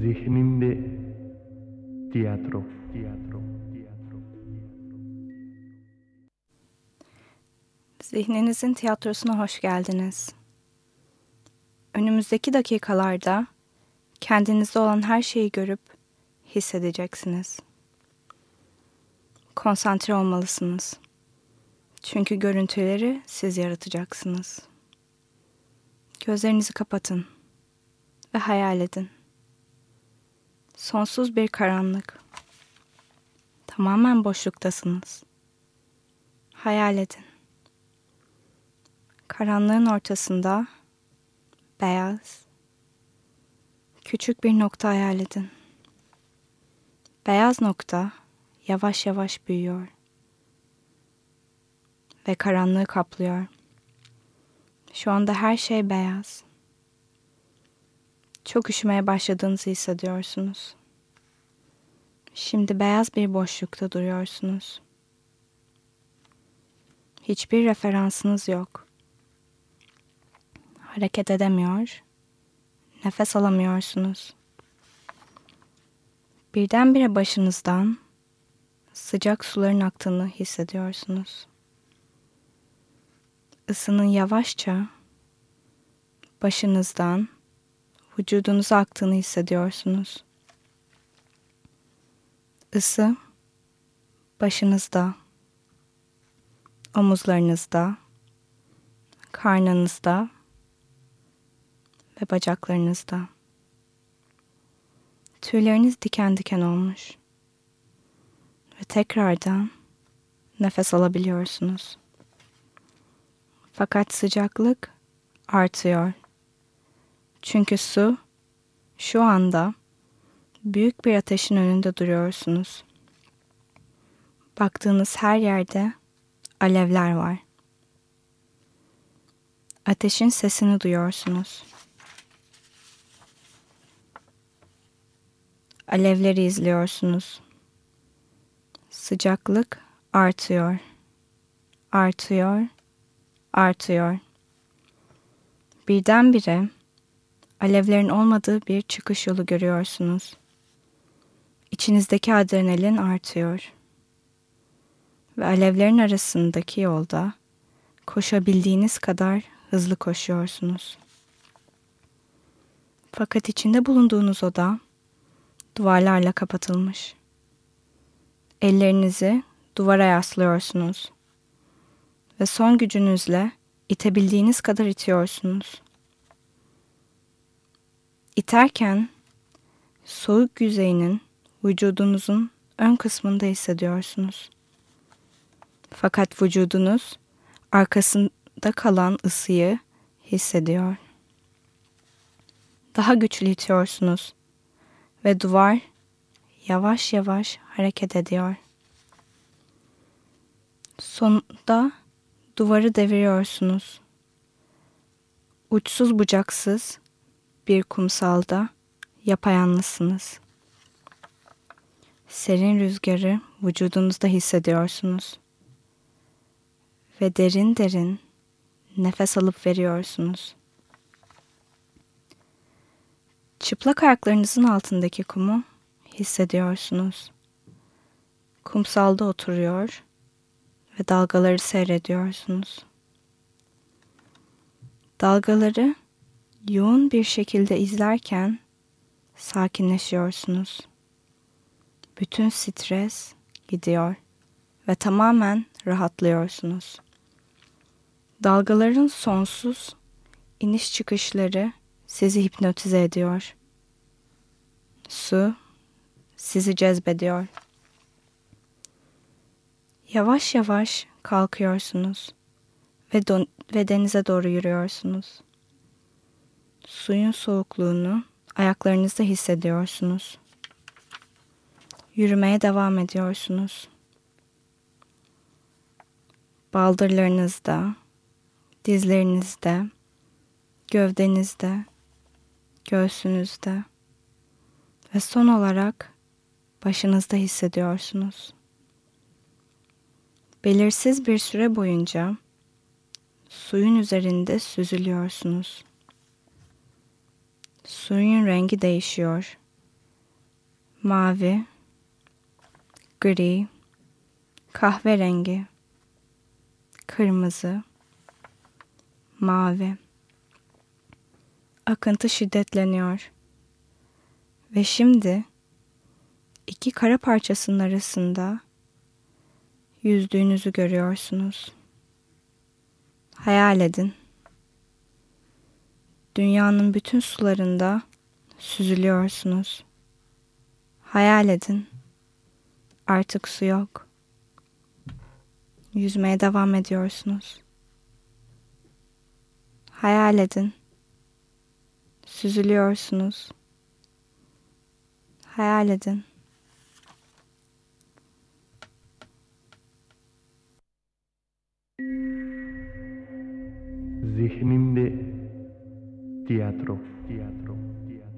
Zihninde tiyatro, tiyatro, tiyatro. Zihninizin tiyatrosuna hoş geldiniz. Önümüzdeki dakikalarda kendinizde olan her şeyi görüp hissedeceksiniz. Konsantre olmalısınız. Çünkü görüntüleri siz yaratacaksınız. Gözlerinizi kapatın ve hayal edin. Sonsuz bir karanlık. Tamamen boşluktasınız. Hayal edin. Karanlığın ortasında beyaz, küçük bir nokta hayal edin. Beyaz nokta yavaş yavaş büyüyor ve karanlığı kaplıyor. Şu anda her şey beyaz. Çok üşümeye başladığınızı hissediyorsunuz. Şimdi beyaz bir boşlukta duruyorsunuz. Hiçbir referansınız yok. Hareket edemiyor, nefes alamıyorsunuz. Birdenbire başınızdan sıcak suların aktığını hissediyorsunuz. Isının yavaşça başınızdan vücudunuza aktığını hissediyorsunuz. Isı başınızda, omuzlarınızda, karnınızda ve bacaklarınızda. Tüyleriniz diken diken olmuş ve tekrardan nefes alabiliyorsunuz. Fakat sıcaklık artıyor. Çünkü su şu anda büyük bir ateşin önünde duruyorsunuz. Baktığınız her yerde alevler var. Ateşin sesini duyuyorsunuz. Alevleri izliyorsunuz. Sıcaklık artıyor. Artıyor. Artıyor. Birdenbire alevlerin olmadığı bir çıkış yolu görüyorsunuz. İçinizdeki adrenalin artıyor. Ve alevlerin arasındaki yolda koşabildiğiniz kadar hızlı koşuyorsunuz. Fakat içinde bulunduğunuz oda duvarlarla kapatılmış. Ellerinizi duvara yaslıyorsunuz ve son gücünüzle itebildiğiniz kadar itiyorsunuz. İterken soğuk yüzeyinin vücudunuzun ön kısmında hissediyorsunuz. Fakat vücudunuz arkasında kalan ısıyı hissediyor. Daha güçlü itiyorsunuz ve duvar yavaş yavaş hareket ediyor. Sonunda duvarı deviriyorsunuz. Uçsuz bucaksız bir kumsalda yapayalnızsınız. Serin rüzgarı vücudunuzda hissediyorsunuz. Ve derin derin nefes alıp veriyorsunuz. Çıplak ayaklarınızın altındaki kumu hissediyorsunuz. Kumsalda oturuyor ve dalgaları seyrediyorsunuz. Dalgaları yoğun bir şekilde izlerken sakinleşiyorsunuz. Bütün stres gidiyor ve tamamen rahatlıyorsunuz. Dalgaların sonsuz iniş çıkışları sizi hipnotize ediyor. Su sizi cezbediyor. Yavaş yavaş kalkıyorsunuz ve, ve denize doğru yürüyorsunuz. Suyun soğukluğunu ayaklarınızda hissediyorsunuz. Yürümeye devam ediyorsunuz. Baldırlarınızda, dizlerinizde, gövdenizde, göğsünüzde ve son olarak başınızda hissediyorsunuz. Belirsiz bir süre boyunca suyun üzerinde süzülüyorsunuz. Suyun rengi değişiyor. Mavi, gri, kahverengi, kırmızı, mavi. Akıntı şiddetleniyor. Ve şimdi iki kara parçasının arasında yüzdüğünüzü görüyorsunuz. Hayal edin. Dünyanın bütün sularında süzülüyorsunuz. Hayal edin. Artık su yok. Yüzmeye devam ediyorsunuz. Hayal edin. Süzülüyorsunuz. Hayal edin. Zihninde tiyatro, tiyatro.